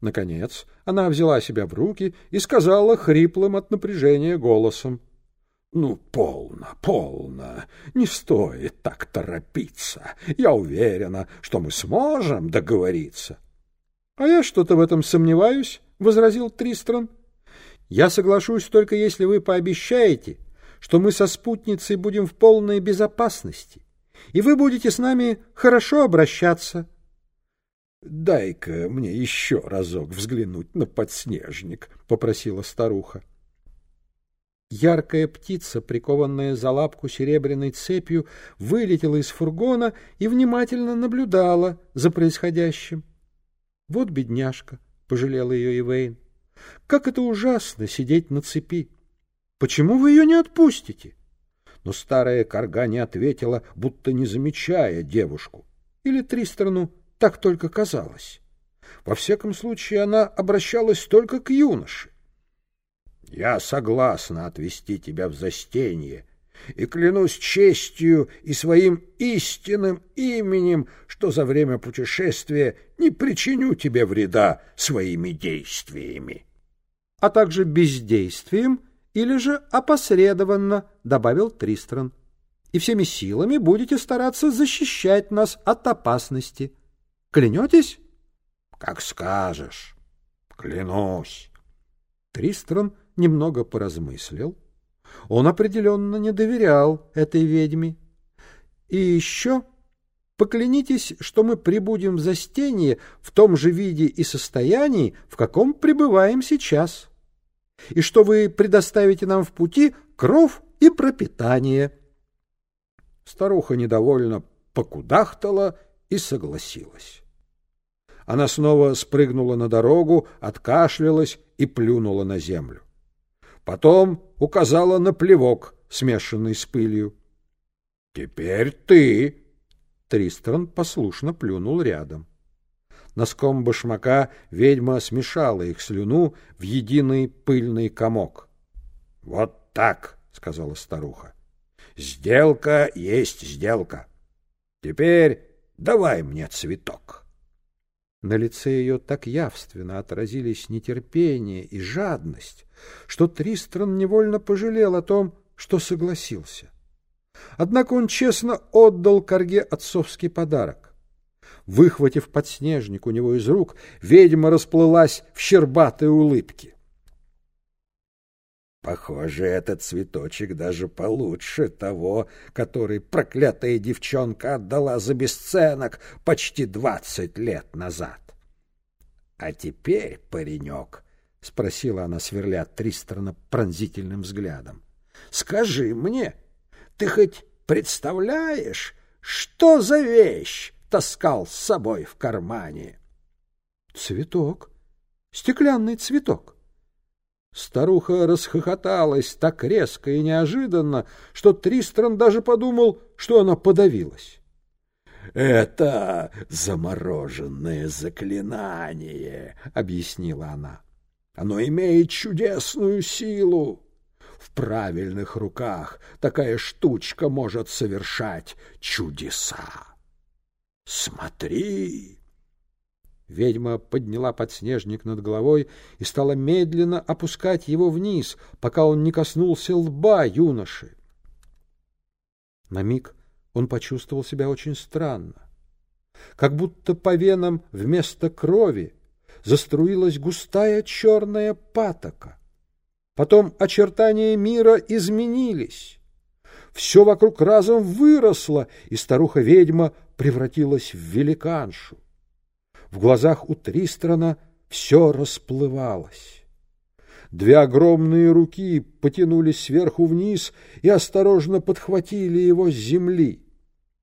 Наконец она взяла себя в руки и сказала хриплым от напряжения голосом. — Ну, полно, полно. Не стоит так торопиться. Я уверена, что мы сможем договориться. — А я что-то в этом сомневаюсь, — возразил Тристран. — Я соглашусь только если вы пообещаете, что мы со спутницей будем в полной безопасности, и вы будете с нами хорошо обращаться. — Дай-ка мне еще разок взглянуть на подснежник, — попросила старуха. Яркая птица, прикованная за лапку серебряной цепью, вылетела из фургона и внимательно наблюдала за происходящим. — Вот бедняжка, — пожалела ее Ивейн. — Как это ужасно сидеть на цепи! Почему вы ее не отпустите? Но старая корга не ответила, будто не замечая девушку. Или Тристрану так только казалось. Во всяком случае, она обращалась только к юноше. — Я согласна отвести тебя в застенье и клянусь честью и своим истинным именем, что за время путешествия не причиню тебе вреда своими действиями. — А также бездействием или же опосредованно, — добавил Тристран, — и всеми силами будете стараться защищать нас от опасности. — Клянетесь? — Как скажешь. Клянусь. Тристран немного поразмыслил. Он определенно не доверял этой ведьме. И еще поклянитесь, что мы прибудем в застенье в том же виде и состоянии, в каком пребываем сейчас, и что вы предоставите нам в пути кров и пропитание. Старуха недовольно покудахтала и согласилась. Она снова спрыгнула на дорогу, откашлялась и плюнула на землю. Потом указала на плевок, смешанный с пылью. — Теперь ты! Тристран послушно плюнул рядом. Носком башмака ведьма смешала их слюну в единый пыльный комок. — Вот так! — сказала старуха. — Сделка есть сделка. Теперь давай мне цветок. На лице ее так явственно отразились нетерпение и жадность, что Тристран невольно пожалел о том, что согласился. Однако он честно отдал Карге отцовский подарок. Выхватив подснежник у него из рук, ведьма расплылась в щербатой улыбке. Похоже, этот цветочек даже получше того, который проклятая девчонка отдала за бесценок почти двадцать лет назад. — А теперь, паренек, — спросила она, сверля Тристрана пронзительным взглядом, — скажи мне, ты хоть представляешь, что за вещь таскал с собой в кармане? — Цветок, стеклянный цветок. Старуха расхохоталась так резко и неожиданно, что Тристран даже подумал, что она подавилась. — Это замороженное заклинание, — объяснила она. — Оно имеет чудесную силу. В правильных руках такая штучка может совершать чудеса. Смотри! Ведьма подняла подснежник над головой и стала медленно опускать его вниз, пока он не коснулся лба юноши. На миг он почувствовал себя очень странно. Как будто по венам вместо крови заструилась густая черная патока. Потом очертания мира изменились. Все вокруг разом выросло, и старуха-ведьма превратилась в великаншу. В глазах у Тристрана все расплывалось. Две огромные руки потянулись сверху вниз и осторожно подхватили его с земли.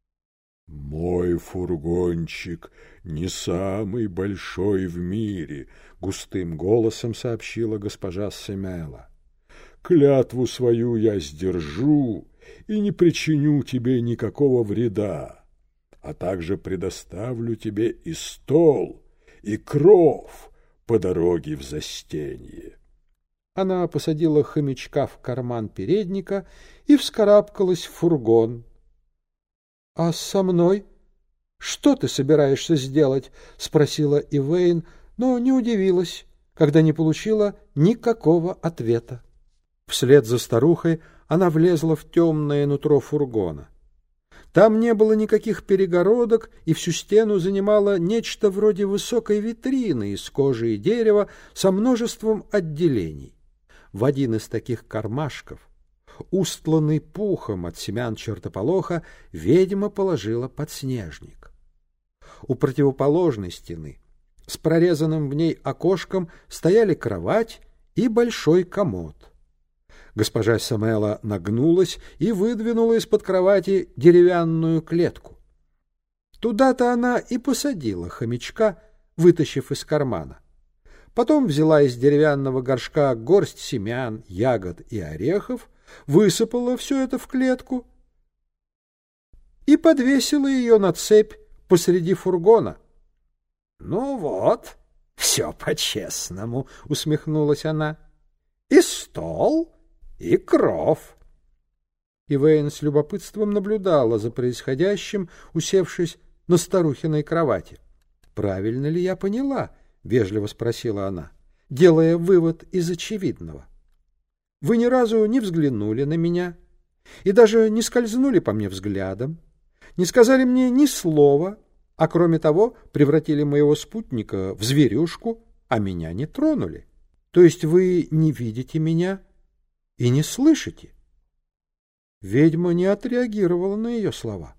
— Мой фургончик не самый большой в мире, — густым голосом сообщила госпожа Семела. — Клятву свою я сдержу и не причиню тебе никакого вреда а также предоставлю тебе и стол, и кров по дороге в застенье. Она посадила хомячка в карман передника и вскарабкалась в фургон. — А со мной? Что ты собираешься сделать? — спросила Ивейн, но не удивилась, когда не получила никакого ответа. Вслед за старухой она влезла в темное нутро фургона. Там не было никаких перегородок, и всю стену занимало нечто вроде высокой витрины из кожи и дерева со множеством отделений. В один из таких кармашков, устланный пухом от семян чертополоха, ведьма положила подснежник. У противоположной стены с прорезанным в ней окошком стояли кровать и большой комод. Госпожа Самела нагнулась и выдвинула из-под кровати деревянную клетку. Туда-то она и посадила хомячка, вытащив из кармана. Потом взяла из деревянного горшка горсть семян, ягод и орехов, высыпала все это в клетку и подвесила ее на цепь посреди фургона. — Ну вот, все по-честному, — усмехнулась она. — И стол, и кров. Ивейн с любопытством наблюдала за происходящим, усевшись на старухиной кровати. — Правильно ли я поняла? — вежливо спросила она, делая вывод из очевидного. — Вы ни разу не взглянули на меня и даже не скользнули по мне взглядом, не сказали мне ни слова, а кроме того превратили моего спутника в зверюшку, а меня не тронули. То есть вы не видите меня и не слышите. Ведьма не отреагировала на ее слова.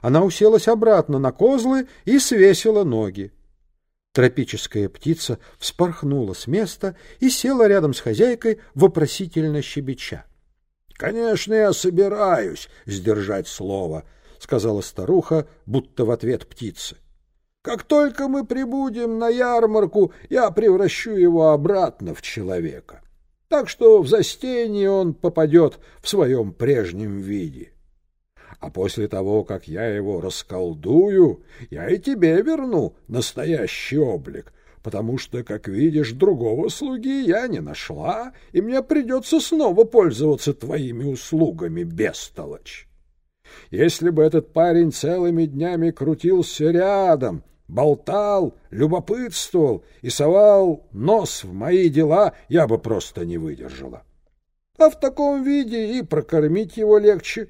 Она уселась обратно на козлы и свесила ноги. Тропическая птица вспорхнула с места и села рядом с хозяйкой, вопросительно щебеча. — Конечно, я собираюсь сдержать слово, — сказала старуха, будто в ответ птицы. — Как только мы прибудем на ярмарку, я превращу его обратно в человека. — так что в застенье он попадет в своем прежнем виде. А после того, как я его расколдую, я и тебе верну настоящий облик, потому что, как видишь, другого слуги я не нашла, и мне придется снова пользоваться твоими услугами, бестолочь. Если бы этот парень целыми днями крутился рядом, болтал, любопытствовал и совал нос в мои дела, я бы просто не выдержала. А в таком виде и прокормить его легче.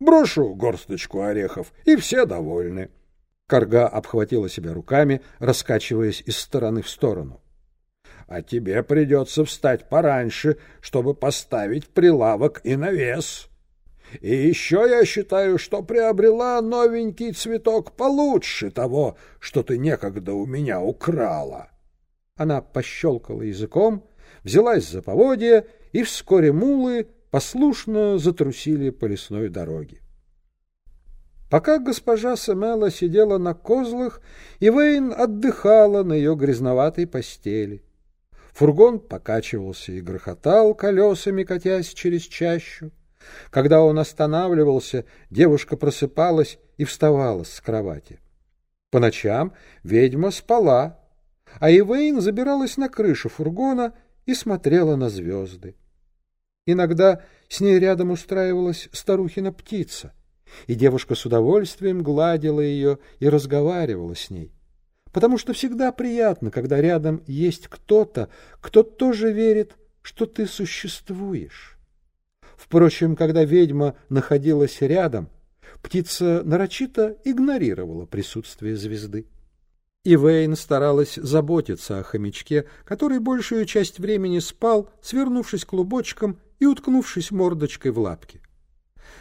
Брошу горсточку орехов, и все довольны. Карга обхватила себя руками, раскачиваясь из стороны в сторону. — А тебе придется встать пораньше, чтобы поставить прилавок и навес. И еще я считаю, что приобрела новенький цветок получше того, что ты некогда у меня украла. Она пощелкала языком, взялась за поводья, и вскоре мулы послушно затрусили по лесной дороге. Пока госпожа Семела сидела на козлах, Ивейн отдыхала на ее грязноватой постели. Фургон покачивался и грохотал колесами, катясь через чащу. Когда он останавливался, девушка просыпалась и вставала с кровати. По ночам ведьма спала, а Ивейн забиралась на крышу фургона и смотрела на звезды. Иногда с ней рядом устраивалась старухина птица, и девушка с удовольствием гладила ее и разговаривала с ней, потому что всегда приятно, когда рядом есть кто-то, кто тоже верит, что ты существуешь. Впрочем, когда ведьма находилась рядом, птица нарочито игнорировала присутствие звезды. Ивейн старалась заботиться о хомячке, который большую часть времени спал, свернувшись клубочком и уткнувшись мордочкой в лапки.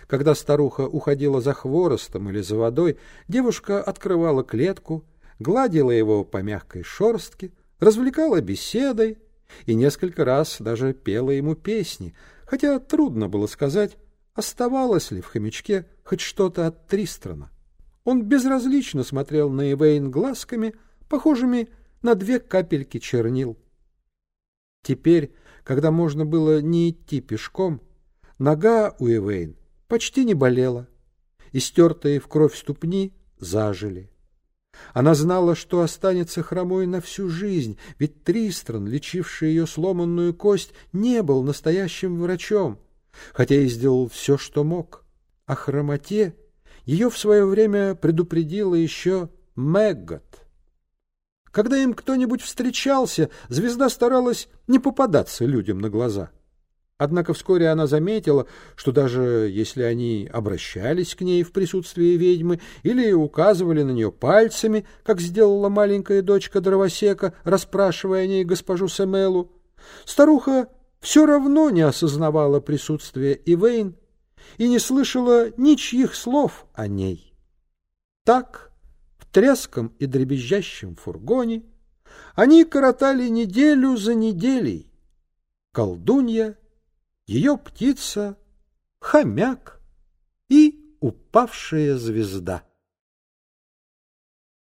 Когда старуха уходила за хворостом или за водой, девушка открывала клетку, гладила его по мягкой шорстке, развлекала беседой и несколько раз даже пела ему песни, хотя трудно было сказать, оставалось ли в хомячке хоть что-то от Тристрана. Он безразлично смотрел на Эвейн глазками, похожими на две капельки чернил. Теперь, когда можно было не идти пешком, нога у Эвейн почти не болела, и стертые в кровь ступни зажили. Она знала, что останется хромой на всю жизнь, ведь Тристран, лечивший ее сломанную кость, не был настоящим врачом, хотя и сделал все, что мог. О хромоте ее в свое время предупредила еще Мэггот. Когда им кто-нибудь встречался, звезда старалась не попадаться людям на глаза. Однако вскоре она заметила, что даже если они обращались к ней в присутствии ведьмы или указывали на нее пальцами, как сделала маленькая дочка дровосека, расспрашивая о ней госпожу Семелу, старуха все равно не осознавала присутствия Ивейн и не слышала ничьих слов о ней. Так, в треском и дребезжащем фургоне, они коротали неделю за неделей. Колдунья — ее птица, хомяк и упавшая звезда.